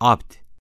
abd.